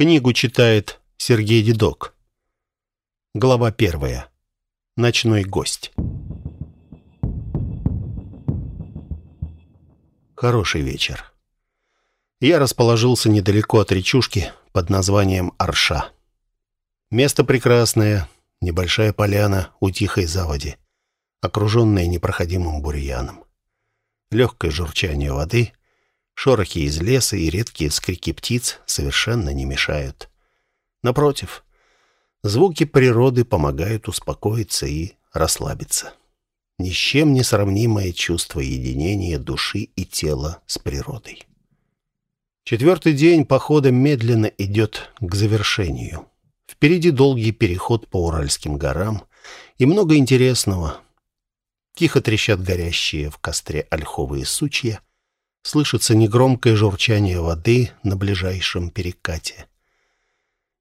Книгу читает Сергей Дедок. Глава первая. Ночной гость. Хороший вечер. Я расположился недалеко от речушки под названием Арша. Место прекрасное, небольшая поляна у тихой заводи, окруженная непроходимым бурьяном. Легкое журчание воды, шорохи из леса и редкие скрики птиц совершенно не мешают. Напротив, звуки природы помогают успокоиться и расслабиться. Ни с чем не сравнимое чувство единения души и тела с природой. Четвертый день похода медленно идет к завершению. Впереди долгий переход по Уральским горам и много интересного. Тихо трещат горящие в костре ольховые сучья. Слышится негромкое журчание воды на ближайшем перекате.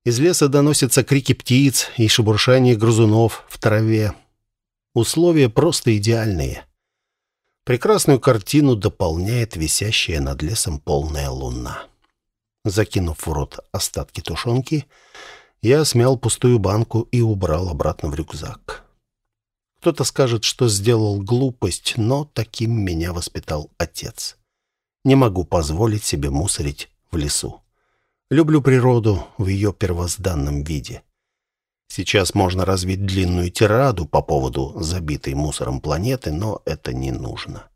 Из леса доносятся крики птиц и шебуршание грызунов в траве. Условия просто идеальные. Прекрасную картину дополняет висящая над лесом полная луна. Закинув в рот остатки тушенки, я смял пустую банку и убрал обратно в рюкзак. Кто-то скажет, что сделал глупость, но таким меня воспитал отец. Не могу позволить себе мусорить в лесу. Люблю природу в ее первозданном виде. Сейчас можно развить длинную тираду по поводу забитой мусором планеты, но это не нужно.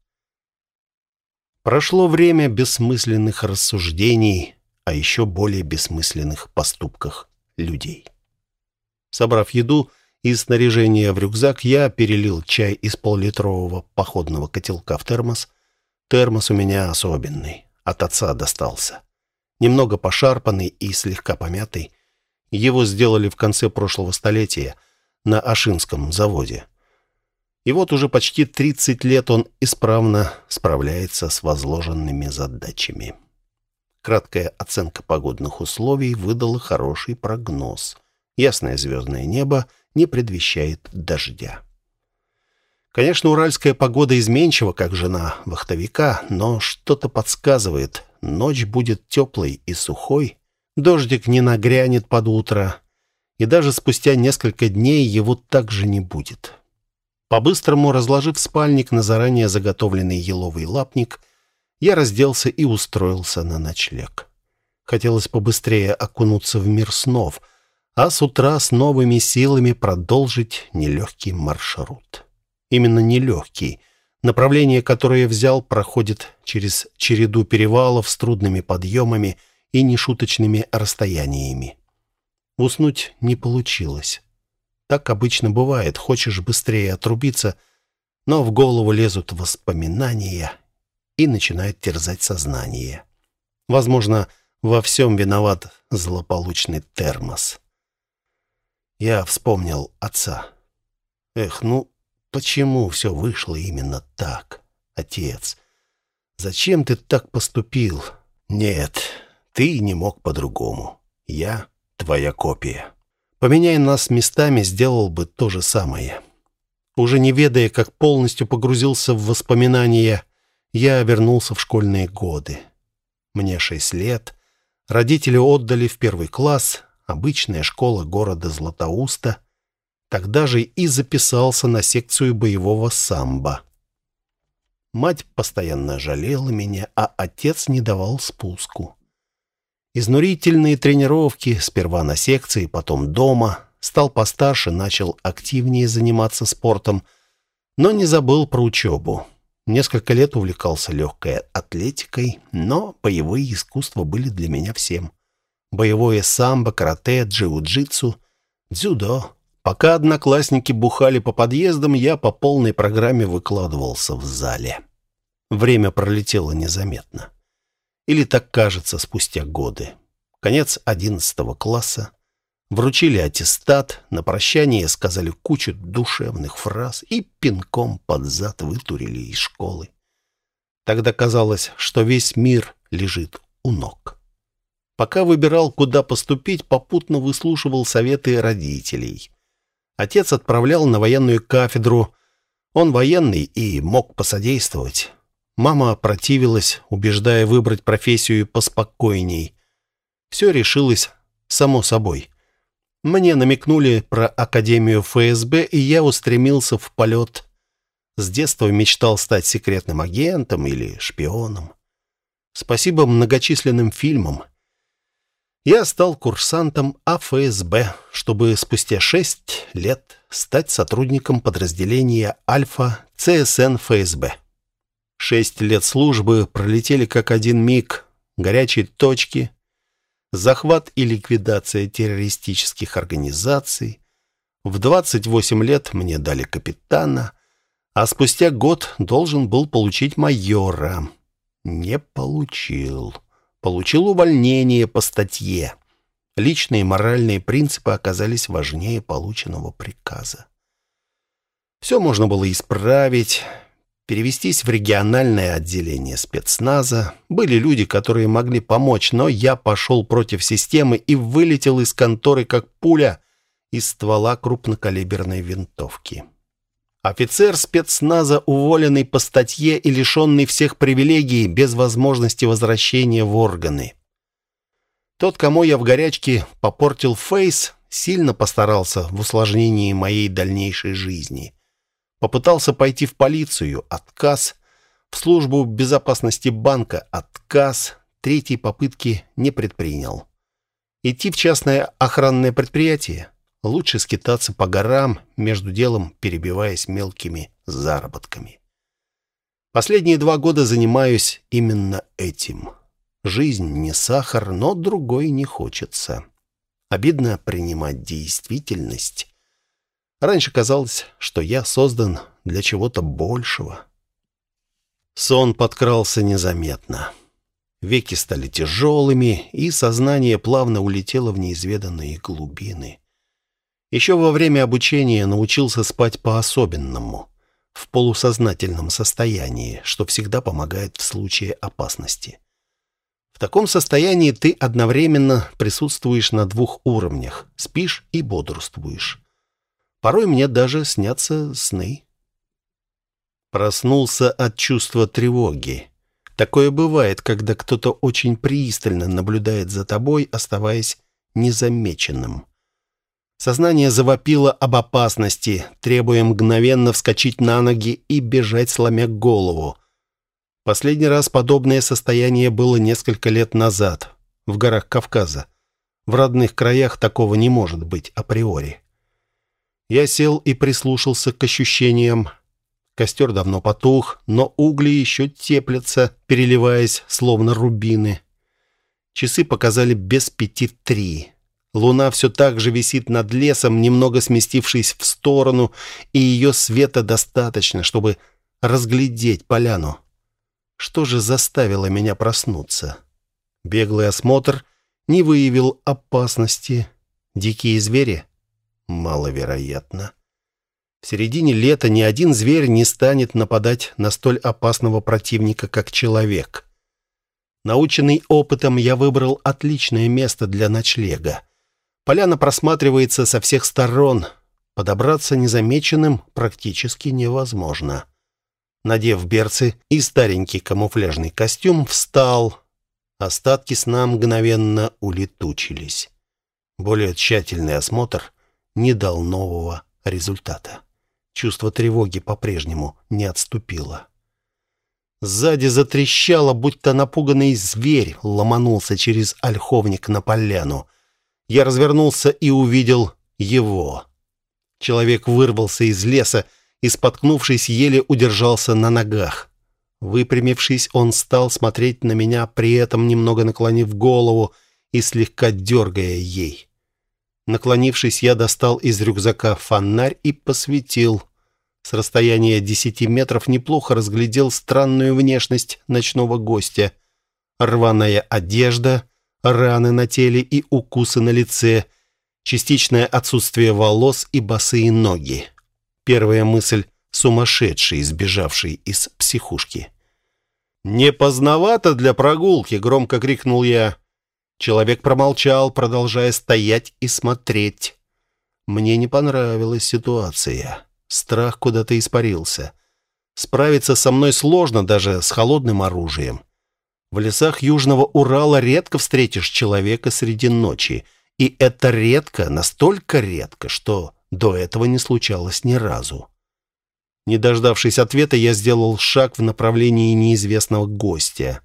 Прошло время бессмысленных рассуждений, а еще более бессмысленных поступках людей. Собрав еду и снаряжение в рюкзак, я перелил чай из поллитрового походного котелка в термос. Термос у меня особенный, от отца достался. Немного пошарпанный и слегка помятый, его сделали в конце прошлого столетия на Ашинском заводе. И вот уже почти 30 лет он исправно справляется с возложенными задачами. Краткая оценка погодных условий выдала хороший прогноз. Ясное звездное небо не предвещает дождя. Конечно, уральская погода изменчива, как жена вахтовика, но что-то подсказывает, ночь будет теплой и сухой, Дождик не нагрянет под утро, и даже спустя несколько дней его также не будет. По-быстрому разложив спальник на заранее заготовленный еловый лапник, я разделся и устроился на ночлег. Хотелось побыстрее окунуться в мир снов, а с утра с новыми силами продолжить нелегкий маршрут. Именно нелегкий. Направление, которое взял, проходит через череду перевалов с трудными подъемами – и нешуточными расстояниями. Уснуть не получилось. Так обычно бывает, хочешь быстрее отрубиться, но в голову лезут воспоминания и начинают терзать сознание. Возможно, во всем виноват злополучный термос. Я вспомнил отца. Эх, ну почему все вышло именно так, отец? Зачем ты так поступил? Нет, ты не мог по-другому. Я твоя копия. Поменяй нас местами, сделал бы то же самое. Уже не ведая, как полностью погрузился в воспоминания, я вернулся в школьные годы. Мне шесть лет. Родители отдали в первый класс, обычная школа города Златоуста. Тогда же и записался на секцию боевого самбо. Мать постоянно жалела меня, а отец не давал спуску. Изнурительные тренировки, сперва на секции, потом дома. Стал постарше, начал активнее заниматься спортом, но не забыл про учебу. Несколько лет увлекался легкой атлетикой, но боевые искусства были для меня всем. Боевое самбо, карате, джиу-джитсу, дзюдо. Пока одноклассники бухали по подъездам, я по полной программе выкладывался в зале. Время пролетело незаметно. Или так кажется спустя годы. Конец одиннадцатого класса. Вручили аттестат, на прощание сказали кучу душевных фраз и пинком под зад вытурили из школы. Тогда казалось, что весь мир лежит у ног. Пока выбирал, куда поступить, попутно выслушивал советы родителей. Отец отправлял на военную кафедру. Он военный и мог посодействовать. Мама противилась, убеждая выбрать профессию поспокойней. Все решилось само собой. Мне намекнули про Академию ФСБ, и я устремился в полет. С детства мечтал стать секретным агентом или шпионом. Спасибо многочисленным фильмам. Я стал курсантом АФСБ, чтобы спустя шесть лет стать сотрудником подразделения Альфа ЦСН ФСБ. Шесть лет службы пролетели как один миг. Горячие точки, захват и ликвидация террористических организаций. В 28 лет мне дали капитана, а спустя год должен был получить майора. Не получил. Получил увольнение по статье. Личные моральные принципы оказались важнее полученного приказа. Все можно было исправить, перевестись в региональное отделение спецназа. Были люди, которые могли помочь, но я пошел против системы и вылетел из конторы, как пуля из ствола крупнокалиберной винтовки. Офицер спецназа, уволенный по статье и лишенный всех привилегий, без возможности возвращения в органы. Тот, кому я в горячке попортил фейс, сильно постарался в усложнении моей дальнейшей жизни. Попытался пойти в полицию, отказ. В службу безопасности банка, отказ. Третьей попытки не предпринял. Идти в частное охранное предприятие? Лучше скитаться по горам, между делом перебиваясь мелкими заработками. Последние два года занимаюсь именно этим. Жизнь не сахар, но другой не хочется. Обидно принимать действительность. Раньше казалось, что я создан для чего-то большего. Сон подкрался незаметно. Веки стали тяжелыми, и сознание плавно улетело в неизведанные глубины. Еще во время обучения научился спать по-особенному, в полусознательном состоянии, что всегда помогает в случае опасности. В таком состоянии ты одновременно присутствуешь на двух уровнях, спишь и бодрствуешь. Порой мне даже снятся сны. Проснулся от чувства тревоги. Такое бывает, когда кто-то очень пристально наблюдает за тобой, оставаясь незамеченным. Сознание завопило об опасности, требуя мгновенно вскочить на ноги и бежать, сломя голову. Последний раз подобное состояние было несколько лет назад, в горах Кавказа. В родных краях такого не может быть априори. Я сел и прислушался к ощущениям. Костер давно потух, но угли еще теплятся, переливаясь, словно рубины. Часы показали без пяти три. Луна все так же висит над лесом, немного сместившись в сторону, и ее света достаточно, чтобы разглядеть поляну. Что же заставило меня проснуться? Беглый осмотр не выявил опасности. Дикие звери? Маловероятно. В середине лета ни один зверь не станет нападать на столь опасного противника, как человек. Наученный опытом, я выбрал отличное место для ночлега. Поляна просматривается со всех сторон. Подобраться незамеченным практически невозможно. Надев берцы и старенький камуфляжный костюм, встал. Остатки сна мгновенно улетучились. Более тщательный осмотр не дал нового результата. Чувство тревоги по-прежнему не отступило. Сзади затрещало, будто напуганный зверь ломанулся через ольховник на поляну. Я развернулся и увидел его. Человек вырвался из леса и, споткнувшись, еле удержался на ногах. Выпрямившись, он стал смотреть на меня, при этом немного наклонив голову и слегка дергая ей. Наклонившись, я достал из рюкзака фонарь и посветил. С расстояния десяти метров неплохо разглядел странную внешность ночного гостя. Рваная одежда, раны на теле и укусы на лице, частичное отсутствие волос и босые ноги. Первая мысль — сумасшедший, сбежавший из психушки. «Не поздновато для прогулки!» — громко крикнул я. Человек промолчал, продолжая стоять и смотреть. Мне не понравилась ситуация. Страх куда-то испарился. Справиться со мной сложно даже с холодным оружием. В лесах Южного Урала редко встретишь человека среди ночи, И это редко, настолько редко, что до этого не случалось ни разу. Не дождавшись ответа, я сделал шаг в направлении неизвестного гостя.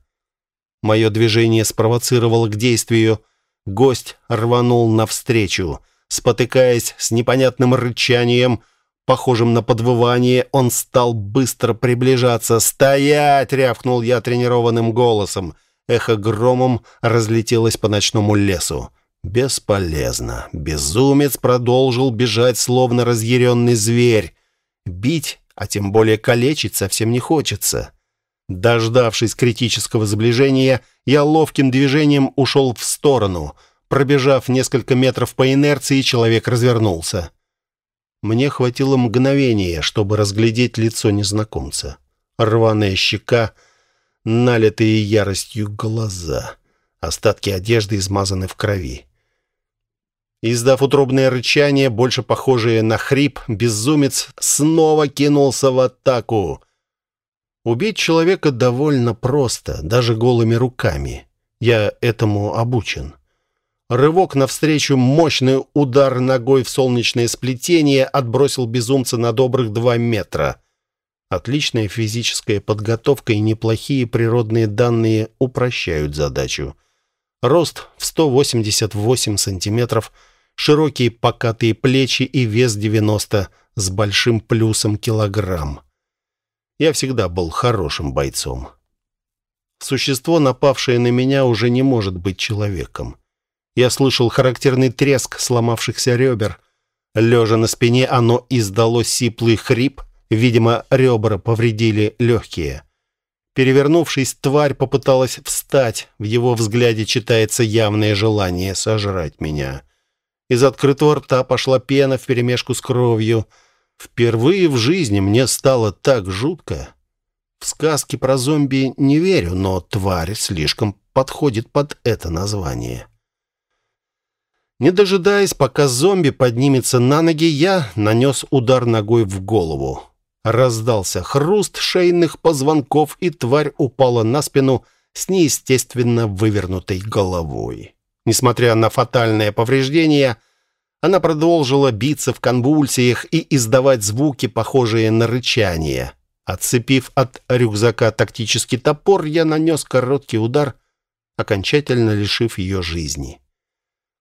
Мое движение спровоцировало к действию. Гость рванул навстречу. Спотыкаясь с непонятным рычанием, похожим на подвывание, он стал быстро приближаться. «Стоять!» — рявкнул я тренированным голосом. Эхо громом разлетелось по ночному лесу. Бесполезно. Безумец продолжил бежать, словно разъяренный зверь. Бить, а тем более калечить совсем не хочется. Дождавшись критического сближения, я ловким движением ушел в сторону. Пробежав несколько метров по инерции, человек развернулся. Мне хватило мгновения, чтобы разглядеть лицо незнакомца. Рваная щека, налитые яростью глаза. Остатки одежды измазаны в крови. Издав утробное рычание, больше похожее на хрип, безумец снова кинулся в атаку. Убить человека довольно просто, даже голыми руками. Я этому обучен. Рывок навстречу, мощный удар ногой в солнечное сплетение отбросил безумца на добрых два метра. Отличная физическая подготовка и неплохие природные данные упрощают задачу. Рост в 188 сантиметров, широкие покатые плечи и вес 90 с большим плюсом килограмм. Я всегда был хорошим бойцом. Существо, напавшее на меня, уже не может быть человеком. Я слышал характерный треск сломавшихся ребер. Лежа на спине, оно издало сиплый хрип. Видимо, ребра повредили легкие. Перевернувшись, тварь попыталась встать. В его взгляде читается явное желание сожрать меня. Из открытого рта пошла пена вперемешку с кровью. Впервые в жизни мне стало так жутко. В сказки про зомби не верю, но тварь слишком подходит под это название. Не дожидаясь, пока зомби поднимется на ноги, я нанес удар ногой в голову. Раздался хруст шейных позвонков, и тварь упала на спину с неестественно вывернутой головой. Несмотря на фатальное повреждение, она продолжила биться в конвульсиях и издавать звуки, похожие на рычание. Отцепив от рюкзака тактический топор, я нанес короткий удар, окончательно лишив ее жизни.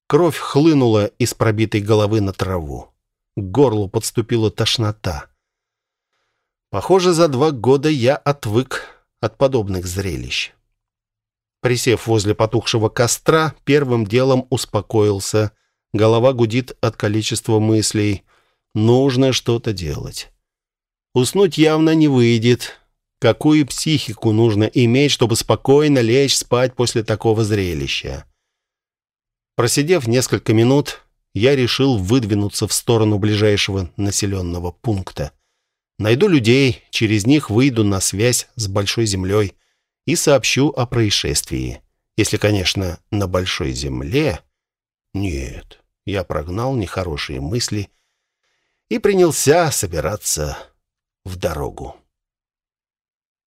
Кровь хлынула из пробитой головы на траву. К горлу подступила тошнота. Похоже, за два года я отвык от подобных зрелищ. Присев возле потухшего костра, первым делом успокоился. Голова гудит от количества мыслей. Нужно что-то делать. Уснуть явно не выйдет. Какую психику нужно иметь, чтобы спокойно лечь спать после такого зрелища? Просидев несколько минут, я решил выдвинуться в сторону ближайшего населенного пункта. Найду людей, через них выйду на связь с Большой Землей и сообщу о происшествии. Если, конечно, на Большой Земле... Нет, я прогнал нехорошие мысли и принялся собираться в дорогу.